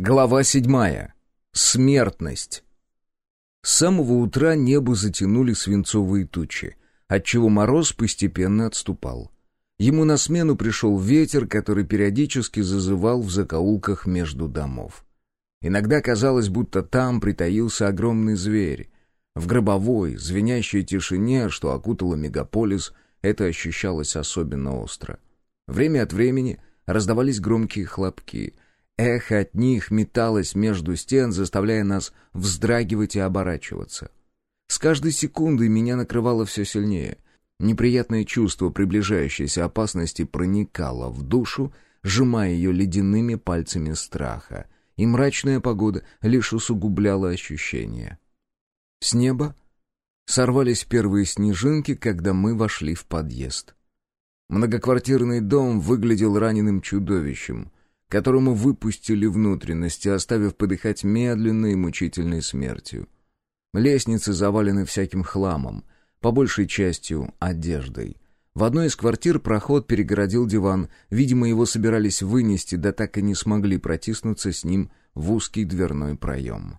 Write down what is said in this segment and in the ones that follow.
Глава седьмая. Смертность. С самого утра небо затянули свинцовые тучи, отчего мороз постепенно отступал. Ему на смену пришел ветер, который периодически зазывал в закоулках между домов. Иногда казалось, будто там притаился огромный зверь. В гробовой, звенящей тишине, что окутала мегаполис, это ощущалось особенно остро. Время от времени раздавались громкие хлопки — Эхо от них металось между стен, заставляя нас вздрагивать и оборачиваться. С каждой секундой меня накрывало все сильнее. Неприятное чувство приближающейся опасности проникало в душу, сжимая ее ледяными пальцами страха, и мрачная погода лишь усугубляла ощущения. С неба сорвались первые снежинки, когда мы вошли в подъезд. Многоквартирный дом выглядел раненым чудовищем — которому выпустили внутренности, оставив подыхать медленной и мучительной смертью. Лестницы завалены всяким хламом, по большей частью одеждой. В одной из квартир проход перегородил диван, видимо, его собирались вынести, да так и не смогли протиснуться с ним в узкий дверной проем.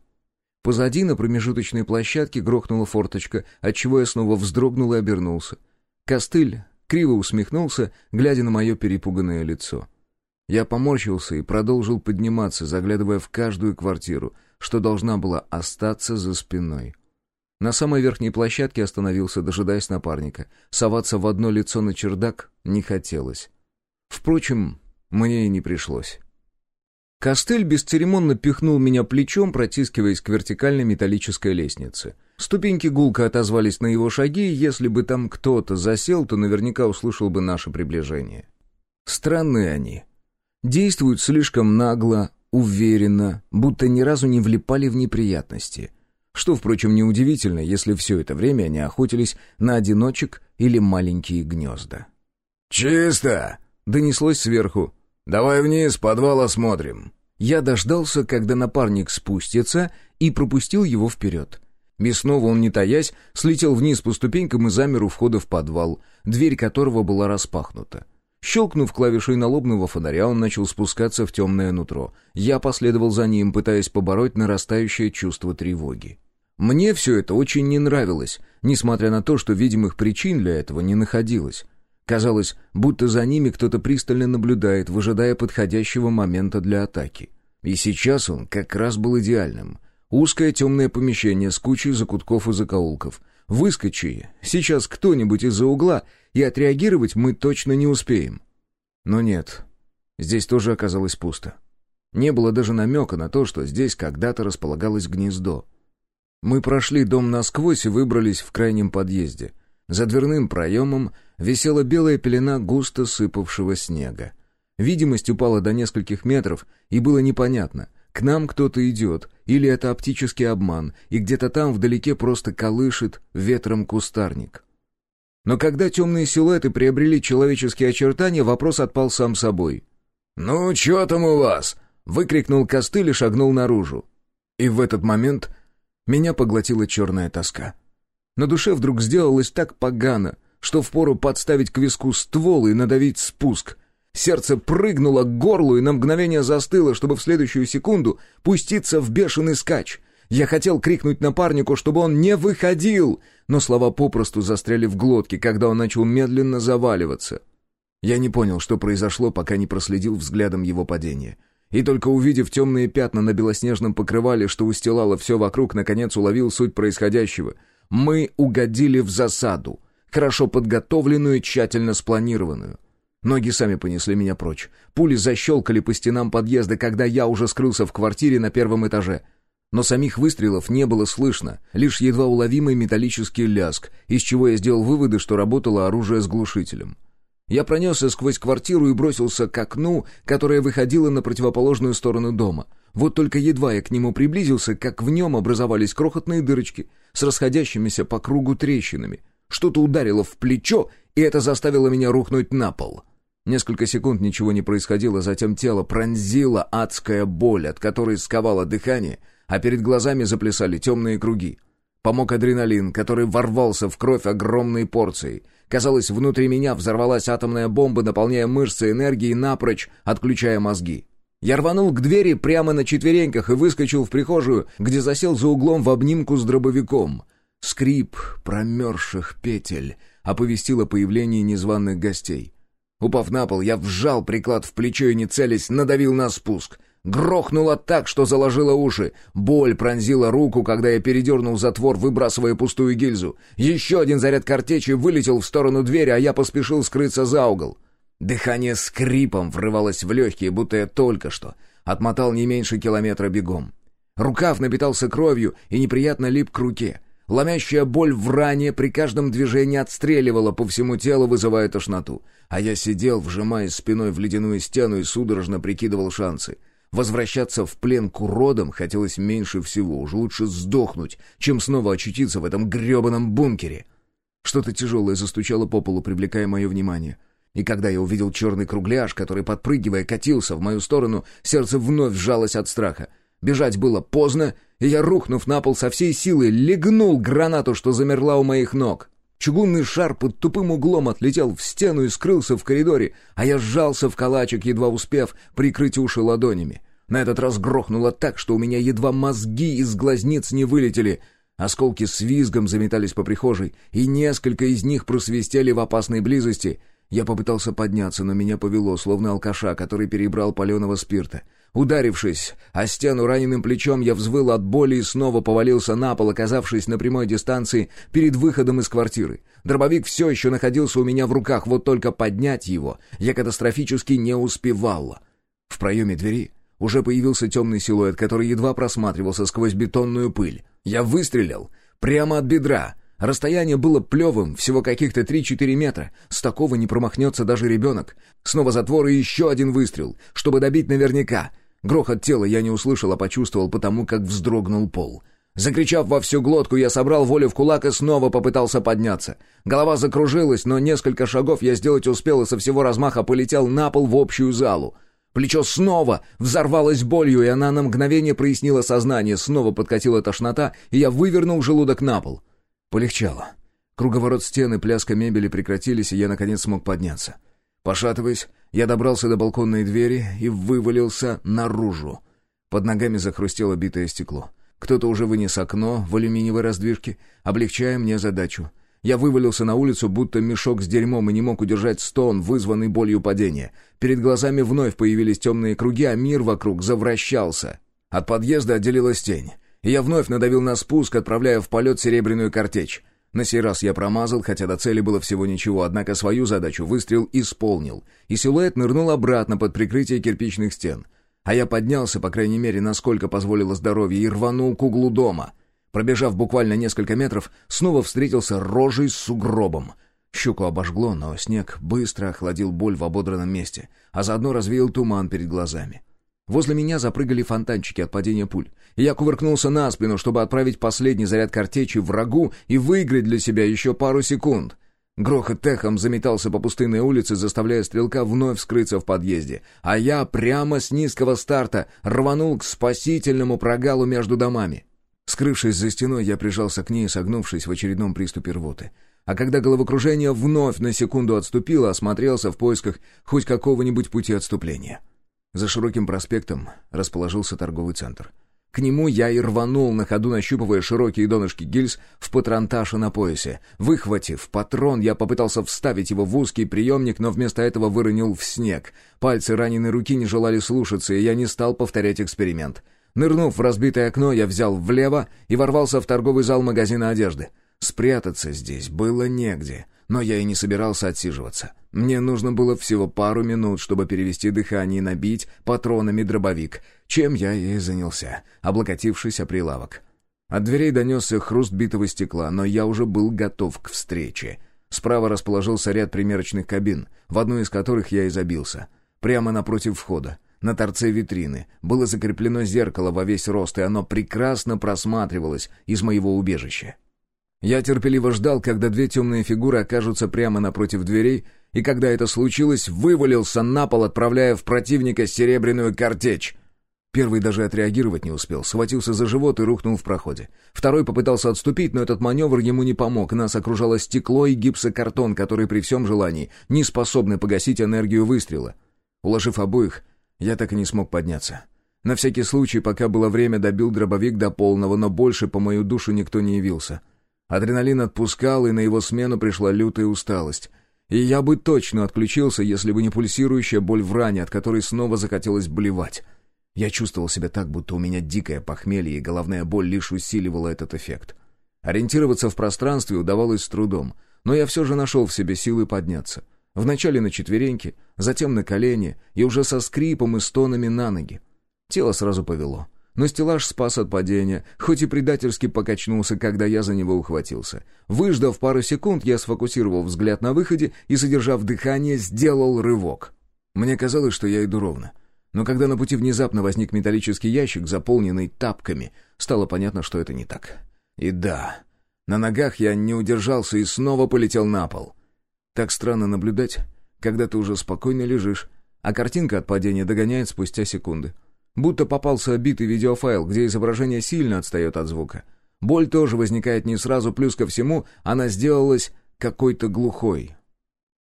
Позади на промежуточной площадке грохнула форточка, отчего я снова вздрогнул и обернулся. Костыль криво усмехнулся, глядя на мое перепуганное лицо. — я поморщился и продолжил подниматься, заглядывая в каждую квартиру, что должна была остаться за спиной. На самой верхней площадке остановился, дожидаясь напарника. Соваться в одно лицо на чердак не хотелось. Впрочем, мне и не пришлось. Костель бесцеремонно пихнул меня плечом, протискиваясь к вертикальной металлической лестнице. Ступеньки гулко отозвались на его шаги, и если бы там кто-то засел, то наверняка услышал бы наше приближение. Странные они, Действуют слишком нагло, уверенно, будто ни разу не влипали в неприятности. Что, впрочем, неудивительно, если все это время они охотились на одиночек или маленькие гнезда. «Чисто!» — донеслось сверху. «Давай вниз, подвал осмотрим». Я дождался, когда напарник спустится, и пропустил его вперед. Мясного он, не таясь, слетел вниз по ступенькам и замер у входа в подвал, дверь которого была распахнута. Щелкнув клавишей налобного фонаря, он начал спускаться в темное нутро. Я последовал за ним, пытаясь побороть нарастающее чувство тревоги. Мне все это очень не нравилось, несмотря на то, что видимых причин для этого не находилось. Казалось, будто за ними кто-то пристально наблюдает, выжидая подходящего момента для атаки. И сейчас он как раз был идеальным. Узкое темное помещение с кучей закутков и закоулков. Выскочи, сейчас кто-нибудь из-за угла, и отреагировать мы точно не успеем. Но нет, здесь тоже оказалось пусто. Не было даже намека на то, что здесь когда-то располагалось гнездо. Мы прошли дом насквозь и выбрались в крайнем подъезде. За дверным проемом висела белая пелена густо сыпавшего снега. Видимость упала до нескольких метров, и было непонятно, к нам кто-то идет, или это оптический обман, и где-то там вдалеке просто колышет ветром кустарник. Но когда темные силуэты приобрели человеческие очертания, вопрос отпал сам собой. «Ну, что там у вас?» — выкрикнул костыль и шагнул наружу. И в этот момент меня поглотила черная тоска. На душе вдруг сделалось так погано, что впору подставить к виску ствол и надавить спуск — Сердце прыгнуло к горлу и на мгновение застыло, чтобы в следующую секунду пуститься в бешеный скач. Я хотел крикнуть напарнику, чтобы он не выходил, но слова попросту застряли в глотке, когда он начал медленно заваливаться. Я не понял, что произошло, пока не проследил взглядом его падения. И только увидев темные пятна на белоснежном покрывале, что устилало все вокруг, наконец уловил суть происходящего. Мы угодили в засаду, хорошо подготовленную и тщательно спланированную. Ноги сами понесли меня прочь. Пули защелкали по стенам подъезда, когда я уже скрылся в квартире на первом этаже. Но самих выстрелов не было слышно, лишь едва уловимый металлический ляск, из чего я сделал выводы, что работало оружие с глушителем. Я пронесся сквозь квартиру и бросился к окну, которое выходило на противоположную сторону дома. Вот только едва я к нему приблизился, как в нем образовались крохотные дырочки с расходящимися по кругу трещинами. Что-то ударило в плечо, и это заставило меня рухнуть на пол. Несколько секунд ничего не происходило, затем тело пронзила адская боль, от которой сковало дыхание, а перед глазами заплясали темные круги. Помог адреналин, который ворвался в кровь огромной порцией. Казалось, внутри меня взорвалась атомная бомба, наполняя мышцы энергией напрочь, отключая мозги. Я рванул к двери прямо на четвереньках и выскочил в прихожую, где засел за углом в обнимку с дробовиком. Скрип промерзших петель оповестил о появлении незваных гостей. Упав на пол, я вжал приклад в плечо и, не целясь, надавил на спуск. Грохнуло так, что заложило уши. Боль пронзила руку, когда я передернул затвор, выбрасывая пустую гильзу. Еще один заряд картечи вылетел в сторону двери, а я поспешил скрыться за угол. Дыхание скрипом врывалось в легкие, будто я только что отмотал не меньше километра бегом. Рукав напитался кровью и неприятно лип к руке. Ломящая боль в ране при каждом движении отстреливала по всему телу, вызывая тошноту. А я сидел, вжимаясь спиной в ледяную стену и судорожно прикидывал шансы. Возвращаться в плен к уродам хотелось меньше всего, уж лучше сдохнуть, чем снова очутиться в этом гребаном бункере. Что-то тяжелое застучало по полу, привлекая мое внимание — и когда я увидел черный кругляш, который, подпрыгивая, катился в мою сторону, сердце вновь сжалось от страха. Бежать было поздно, и я, рухнув на пол со всей силы, легнул гранату, что замерла у моих ног. Чугунный шар под тупым углом отлетел в стену и скрылся в коридоре, а я сжался в калачик, едва успев прикрыть уши ладонями. На этот раз грохнуло так, что у меня едва мозги из глазниц не вылетели. Осколки с визгом заметались по прихожей, и несколько из них просвистели в опасной близости — я попытался подняться, но меня повело, словно алкаша, который перебрал паленого спирта. Ударившись о стену раненым плечом, я взвыл от боли и снова повалился на пол, оказавшись на прямой дистанции перед выходом из квартиры. Дробовик все еще находился у меня в руках, вот только поднять его я катастрофически не успевал. В проеме двери уже появился темный силуэт, который едва просматривался сквозь бетонную пыль. Я выстрелил прямо от бедра, Расстояние было плевым, всего каких-то 3-4 метра. С такого не промахнется даже ребенок. Снова затвор и еще один выстрел, чтобы добить наверняка. Грохот тела я не услышал, а почувствовал потому, как вздрогнул пол. Закричав во всю глотку, я собрал волю в кулак и снова попытался подняться. Голова закружилась, но несколько шагов я сделать успел и со всего размаха полетел на пол в общую залу. Плечо снова взорвалось болью, и она на мгновение прояснила сознание, снова подкатила тошнота, и я вывернул желудок на пол. Полегчало. Круговорот стены, пляска мебели прекратились, и я, наконец, смог подняться. Пошатываясь, я добрался до балконной двери и вывалился наружу. Под ногами захрустело битое стекло. Кто-то уже вынес окно в алюминиевой раздвижке, облегчая мне задачу. Я вывалился на улицу, будто мешок с дерьмом, и не мог удержать стон, вызванный болью падения. Перед глазами вновь появились темные круги, а мир вокруг завращался. От подъезда отделилась тень и я вновь надавил на спуск, отправляя в полет серебряную картечь. На сей раз я промазал, хотя до цели было всего ничего, однако свою задачу выстрел исполнил, и силуэт нырнул обратно под прикрытие кирпичных стен. А я поднялся, по крайней мере, насколько позволило здоровье, и рванул к углу дома. Пробежав буквально несколько метров, снова встретился рожей с сугробом. Щеку обожгло, но снег быстро охладил боль в ободранном месте, а заодно развеял туман перед глазами. Возле меня запрыгали фонтанчики от падения пуль. И я кувыркнулся на спину, чтобы отправить последний заряд картечи врагу и выиграть для себя еще пару секунд. Грохот техом заметался по пустынной улице, заставляя стрелка вновь скрыться в подъезде. А я прямо с низкого старта рванул к спасительному прогалу между домами. Скрывшись за стеной, я прижался к ней, согнувшись в очередном приступе рвоты. А когда головокружение вновь на секунду отступило, осмотрелся в поисках хоть какого-нибудь пути отступления. За широким проспектом расположился торговый центр. К нему я и рванул, на ходу нащупывая широкие донышки гильз в патронташе на поясе. Выхватив патрон, я попытался вставить его в узкий приемник, но вместо этого выронил в снег. Пальцы раненой руки не желали слушаться, и я не стал повторять эксперимент. Нырнув в разбитое окно, я взял влево и ворвался в торговый зал магазина одежды. Спрятаться здесь было негде — но я и не собирался отсиживаться. Мне нужно было всего пару минут, чтобы перевести дыхание и набить патронами дробовик, чем я и занялся, облокотившись о прилавок. От дверей донесся хруст битого стекла, но я уже был готов к встрече. Справа расположился ряд примерочных кабин, в одну из которых я и забился. Прямо напротив входа, на торце витрины, было закреплено зеркало во весь рост, и оно прекрасно просматривалось из моего убежища. Я терпеливо ждал, когда две темные фигуры окажутся прямо напротив дверей, и когда это случилось, вывалился на пол, отправляя в противника серебряную картечь. Первый даже отреагировать не успел, схватился за живот и рухнул в проходе. Второй попытался отступить, но этот маневр ему не помог. Нас окружало стекло и гипсокартон, которые при всем желании не способны погасить энергию выстрела. Уложив обоих, Я так и не смог подняться. На всякий случай, пока было время, добил дробовик до полного, но больше по мою душу никто не явился. Адреналин отпускал, и на его смену пришла лютая усталость. И я бы точно отключился, если бы не пульсирующая боль в ране, от которой снова захотелось блевать. Я чувствовал себя так, будто у меня дикое похмелье, и головная боль лишь усиливала этот эффект. Ориентироваться в пространстве удавалось с трудом, но я все же нашел в себе силы подняться. Вначале на четвереньки, затем на колени и уже со скрипом и стонами на ноги. Тело сразу повело. Но стеллаж спас от падения, хоть и предательски покачнулся, когда я за него ухватился. Выждав пару секунд, я сфокусировал взгляд на выходе и, задержав дыхание, сделал рывок. Мне казалось, что я иду ровно. Но когда на пути внезапно возник металлический ящик, заполненный тапками, стало понятно, что это не так. И да, на ногах я не удержался и снова полетел на пол. Так странно наблюдать, когда ты уже спокойно лежишь, а картинка от падения догоняет спустя секунды. Будто попался обитый видеофайл, где изображение сильно отстает от звука. Боль тоже возникает не сразу, плюс ко всему она сделалась какой-то глухой.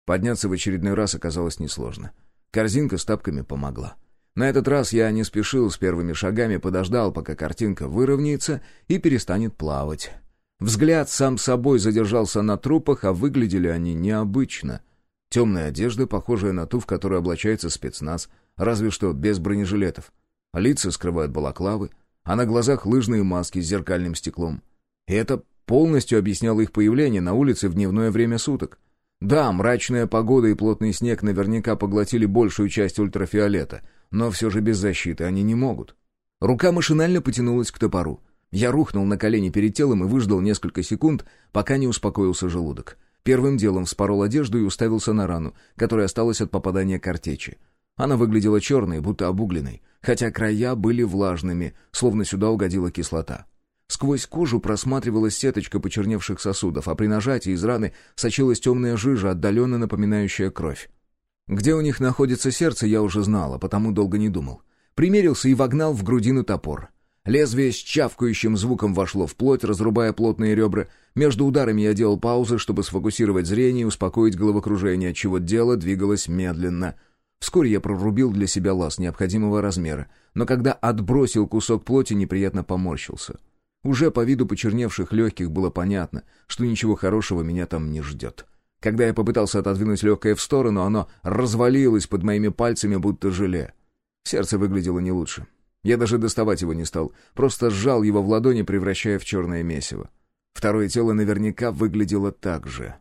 Подняться в очередной раз оказалось несложно. Корзинка с тапками помогла. На этот раз я не спешил с первыми шагами, подождал, пока картинка выровняется и перестанет плавать. Взгляд сам собой задержался на трупах, а выглядели они необычно. Темная одежда, похожая на ту, в которую облачается спецназ, разве что без бронежилетов. Лица скрывают балаклавы, а на глазах лыжные маски с зеркальным стеклом. И это полностью объясняло их появление на улице в дневное время суток. Да, мрачная погода и плотный снег наверняка поглотили большую часть ультрафиолета, но все же без защиты они не могут. Рука машинально потянулась к топору. Я рухнул на колени перед телом и выждал несколько секунд, пока не успокоился желудок. Первым делом вспорол одежду и уставился на рану, которая осталась от попадания картечи. Она выглядела черной, будто обугленной, хотя края были влажными, словно сюда угодила кислота. Сквозь кожу просматривалась сеточка почерневших сосудов, а при нажатии из раны сочилась темная жижа, отдаленно напоминающая кровь. Где у них находится сердце, я уже знал, а потому долго не думал. Примерился и вогнал в грудину топор. Лезвие с чавкающим звуком вошло в плоть, разрубая плотные ребра. Между ударами я делал паузы, чтобы сфокусировать зрение и успокоить головокружение, отчего дело двигалось медленно — Вскоре я прорубил для себя лаз необходимого размера, но когда отбросил кусок плоти, неприятно поморщился. Уже по виду почерневших легких было понятно, что ничего хорошего меня там не ждет. Когда я попытался отодвинуть легкое в сторону, оно развалилось под моими пальцами, будто желе. Сердце выглядело не лучше. Я даже доставать его не стал, просто сжал его в ладони, превращая в черное месиво. Второе тело наверняка выглядело так же.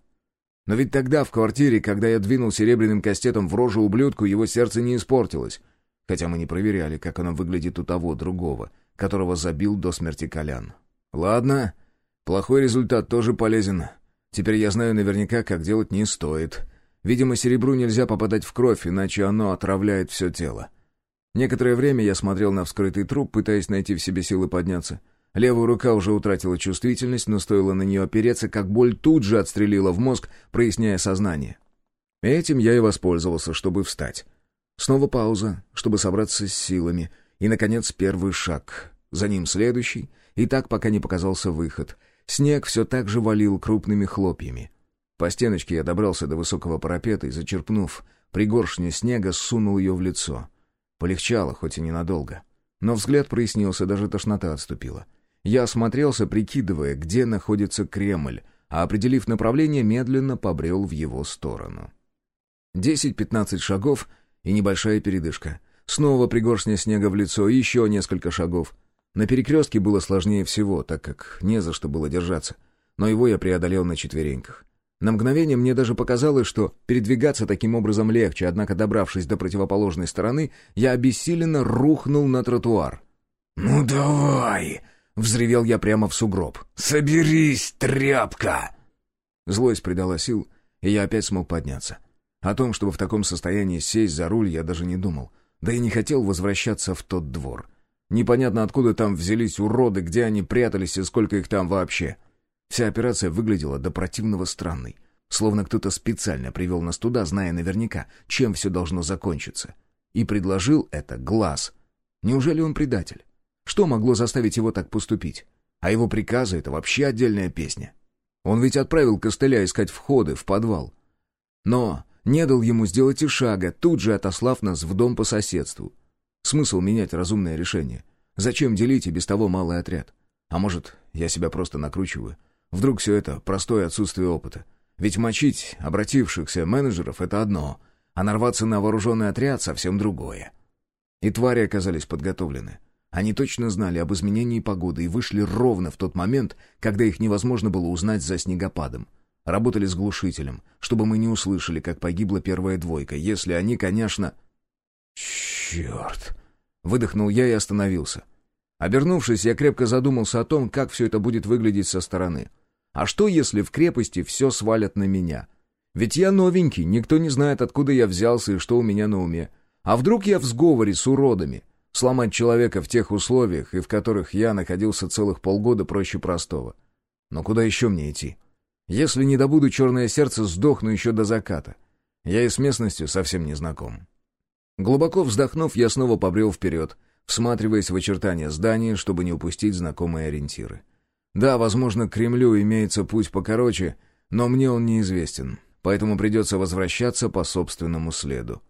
Но ведь тогда, в квартире, когда я двинул серебряным кастетом в рожу ублюдку, его сердце не испортилось. Хотя мы не проверяли, как оно выглядит у того другого, которого забил до смерти Колян. Ладно, плохой результат тоже полезен. Теперь я знаю наверняка, как делать не стоит. Видимо, серебру нельзя попадать в кровь, иначе оно отравляет все тело. Некоторое время я смотрел на вскрытый труп, пытаясь найти в себе силы подняться — Левая рука уже утратила чувствительность, но стоило на нее опереться, как боль тут же отстрелила в мозг, проясняя сознание. Этим я и воспользовался, чтобы встать. Снова пауза, чтобы собраться с силами. И, наконец, первый шаг. За ним следующий. И так, пока не показался выход. Снег все так же валил крупными хлопьями. По стеночке я добрался до высокого парапета и, зачерпнув пригоршню снега, сунул ее в лицо. Полегчало, хоть и ненадолго. Но взгляд прояснился, даже тошнота отступила. — я осмотрелся, прикидывая, где находится Кремль, а определив направление, медленно побрел в его сторону. Десять-пятнадцать шагов и небольшая передышка. Снова пригоршня снега в лицо и еще несколько шагов. На перекрестке было сложнее всего, так как не за что было держаться. Но его я преодолел на четвереньках. На мгновение мне даже показалось, что передвигаться таким образом легче, однако, добравшись до противоположной стороны, я обессиленно рухнул на тротуар. «Ну давай!» Взревел я прямо в сугроб. «Соберись, тряпка!» Злость придала сил, и я опять смог подняться. О том, чтобы в таком состоянии сесть за руль, я даже не думал. Да и не хотел возвращаться в тот двор. Непонятно, откуда там взялись уроды, где они прятались и сколько их там вообще. Вся операция выглядела до противного странной. Словно кто-то специально привел нас туда, зная наверняка, чем все должно закончиться. И предложил это глаз. Неужели он предатель? Что могло заставить его так поступить? А его приказы — это вообще отдельная песня. Он ведь отправил костыля искать входы в подвал. Но не дал ему сделать и шага, тут же отослав нас в дом по соседству. Смысл менять разумное решение? Зачем делить и без того малый отряд? А может, я себя просто накручиваю? Вдруг все это простое отсутствие опыта? Ведь мочить обратившихся менеджеров — это одно, а нарваться на вооруженный отряд — совсем другое. И твари оказались подготовлены. Они точно знали об изменении погоды и вышли ровно в тот момент, когда их невозможно было узнать за снегопадом. Работали с глушителем, чтобы мы не услышали, как погибла первая двойка, если они, конечно... «Черт!» — выдохнул я и остановился. Обернувшись, я крепко задумался о том, как все это будет выглядеть со стороны. А что, если в крепости все свалят на меня? Ведь я новенький, никто не знает, откуда я взялся и что у меня на уме. А вдруг я в сговоре с уродами? Сломать человека в тех условиях, и в которых я находился целых полгода, проще простого. Но куда еще мне идти? Если не добуду черное сердце, сдохну еще до заката. Я и с местностью совсем не знаком. Глубоко вздохнув, я снова побрел вперед, всматриваясь в очертания здания, чтобы не упустить знакомые ориентиры. Да, возможно, к Кремлю имеется путь покороче, но мне он неизвестен, поэтому придется возвращаться по собственному следу.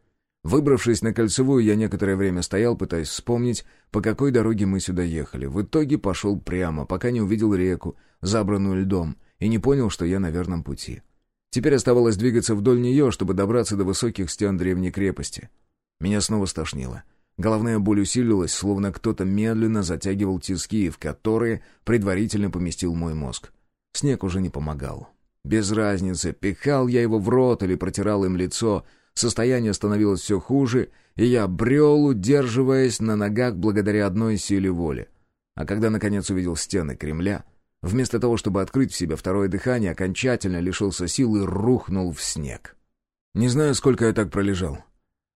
Выбравшись на кольцевую, я некоторое время стоял, пытаясь вспомнить, по какой дороге мы сюда ехали. В итоге пошел прямо, пока не увидел реку, забранную льдом, и не понял, что я на верном пути. Теперь оставалось двигаться вдоль нее, чтобы добраться до высоких стен древней крепости. Меня снова стошнило. Головная боль усилилась, словно кто-то медленно затягивал тиски, в которые предварительно поместил мой мозг. Снег уже не помогал. Без разницы, пихал я его в рот или протирал им лицо, состояние становилось все хуже, и я брел, удерживаясь на ногах благодаря одной силе воли. А когда, наконец, увидел стены Кремля, вместо того, чтобы открыть в себе второе дыхание, окончательно лишился сил и рухнул в снег. Не знаю, сколько я так пролежал.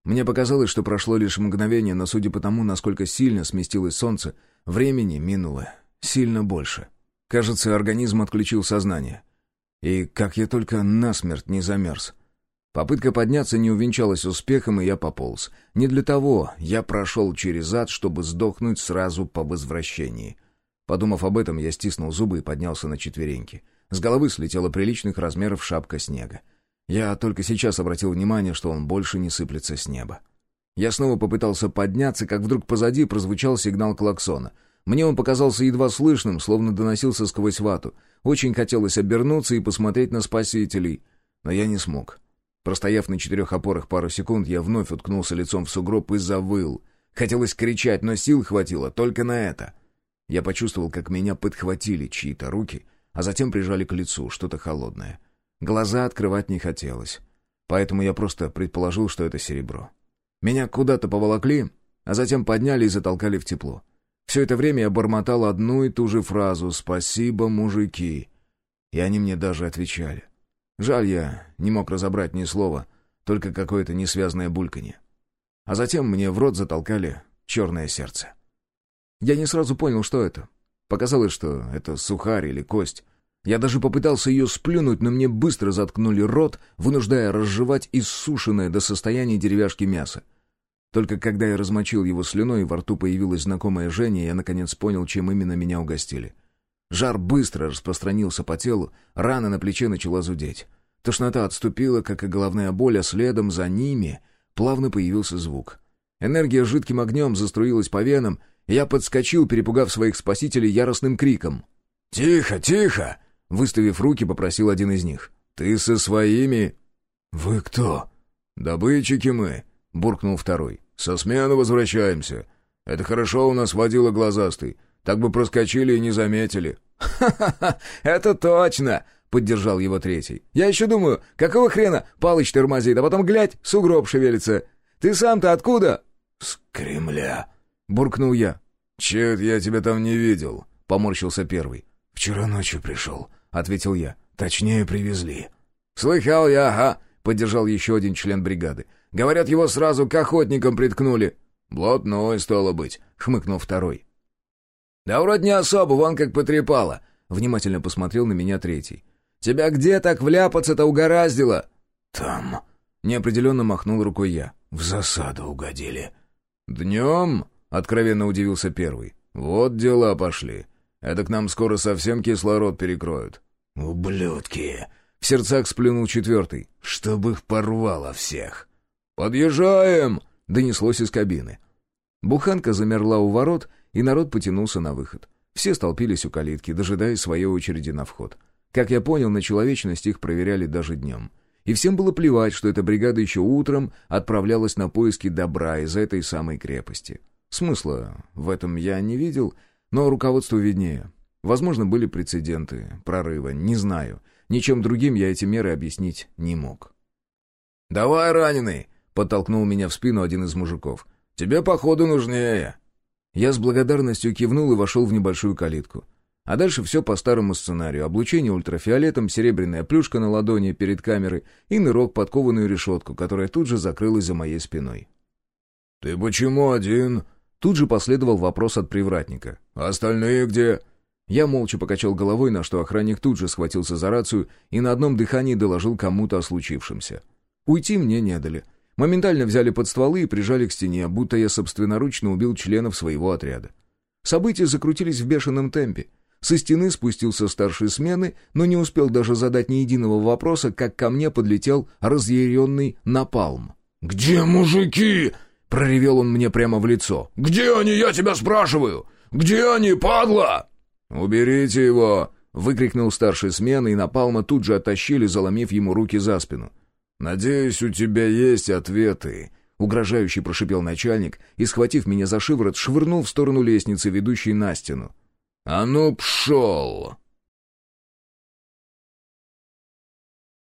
Мне показалось, что прошло лишь мгновение, но судя по тому, насколько сильно сместилось солнце, времени минуло сильно больше. Кажется, организм отключил сознание. И как я только насмерть не замерз. Попытка подняться не увенчалась успехом, и я пополз. Не для того я прошел через ад, чтобы сдохнуть сразу по возвращении. Подумав об этом, я стиснул зубы и поднялся на четвереньки. С головы слетела приличных размеров шапка снега. Я только сейчас обратил внимание, что он больше не сыплется с неба. Я снова попытался подняться, как вдруг позади прозвучал сигнал клаксона. Мне он показался едва слышным, словно доносился сквозь вату. Очень хотелось обернуться и посмотреть на спасителей, но я не смог. Простояв на четырех опорах пару секунд, я вновь уткнулся лицом в сугроб и завыл. Хотелось кричать, но сил хватило только на это. Я почувствовал, как меня подхватили чьи-то руки, а затем прижали к лицу что-то холодное — Глаза открывать не хотелось. Поэтому я просто предположил, что это серебро. Меня куда-то поволокли, а затем подняли и затолкали в тепло. Все это время я бормотал одну и ту же фразу «Спасибо, мужики». И они мне даже отвечали. Жаль, я не мог разобрать ни слова, только какое-то несвязное бульканье. А затем мне в рот затолкали черное сердце. Я не сразу понял, что это. Показалось, что это сухарь или кость. Я даже попытался ее сплюнуть, но мне быстро заткнули рот, вынуждая разжевать иссушенное до состояния деревяшки мясо. Только когда я размочил его слюной, во рту появилась знакомая Женя, я наконец понял, чем именно меня угостили. Жар быстро распространился по телу, рана на плече начала зудеть. Тошнота отступила, как и головная боль, а следом за ними плавно появился звук. Энергия жидким огнем заструилась по венам, и я подскочил, перепугав своих спасителей яростным криком. «Тихо, тихо!» Выставив руки, попросил один из них. «Ты со своими...» «Вы кто?» «Добытчики мы», — буркнул второй. «Со смены возвращаемся. Это хорошо у нас водила глазастый. Так бы проскочили и не заметили». «Ха-ха-ха, это точно!» — поддержал его третий. «Я еще думаю, какого хрена Палыч тормозит, а потом, глядь, сугроб шевелится. Ты сам-то откуда?» «С Кремля», — буркнул я. «Чет я тебя там не видел», — поморщился первый. «Вчера ночью пришел», — ответил я. «Точнее, привезли». «Слыхал я, ага», — поддержал еще один член бригады. «Говорят, его сразу к охотникам приткнули». «Блатной, стало быть», — хмыкнул второй. «Да вроде не особо, вон как потрепало», — внимательно посмотрел на меня третий. «Тебя где так вляпаться-то угораздило?» «Там», — неопределенно махнул рукой я. «В засаду угодили». «Днем?» — откровенно удивился первый. «Вот дела пошли. Это к нам скоро совсем кислород перекроют». «Ублюдки!» — В сердцах сплюнул четвертый. «Чтоб их порвало всех!» «Подъезжаем!» — донеслось из кабины. Буханка замерла у ворот, и народ потянулся на выход. Все столпились у калитки, дожидаясь своей очереди на вход. Как я понял, на человечность их проверяли даже днем. И всем было плевать, что эта бригада еще утром отправлялась на поиски добра из этой самой крепости. Смысла в этом я не видел, но руководству виднее. Возможно, были прецеденты, прорыва, не знаю. Ничем другим я эти меры объяснить не мог. «Давай, раненый!» — подтолкнул меня в спину один из мужиков. «Тебе, походу, нужнее». Я с благодарностью кивнул и вошел в небольшую калитку. А дальше все по старому сценарию. Облучение ультрафиолетом, серебряная плюшка на ладони перед камерой и нырок под кованую решетку, которая тут же закрылась за моей спиной. «Ты почему один?» Тут же последовал вопрос от привратника. «Остальные где?» Я молча покачал головой, на что охранник тут же схватился за рацию и на одном дыхании доложил кому-то о случившемся. Уйти мне не дали. Моментально взяли под стволы и прижали к стене, будто я собственноручно убил членов своего отряда. События закрутились в бешеном темпе. Со стены спустился старший смены, но не успел даже задать ни единого вопроса, как ко мне подлетел разъяренный напалм. «Где мужики?» — проревел он мне прямо в лицо. «Где они, я тебя спрашиваю? Где они, падла?» «Уберите его!» — выкрикнул старший смены, и напалма тут же оттащили, заломив ему руки за спину. «Надеюсь, у тебя есть ответы», — угрожающе прошипел начальник и, схватив меня за шиворот, швырнул в сторону лестницы, ведущей на стену. «А ну, пшел!»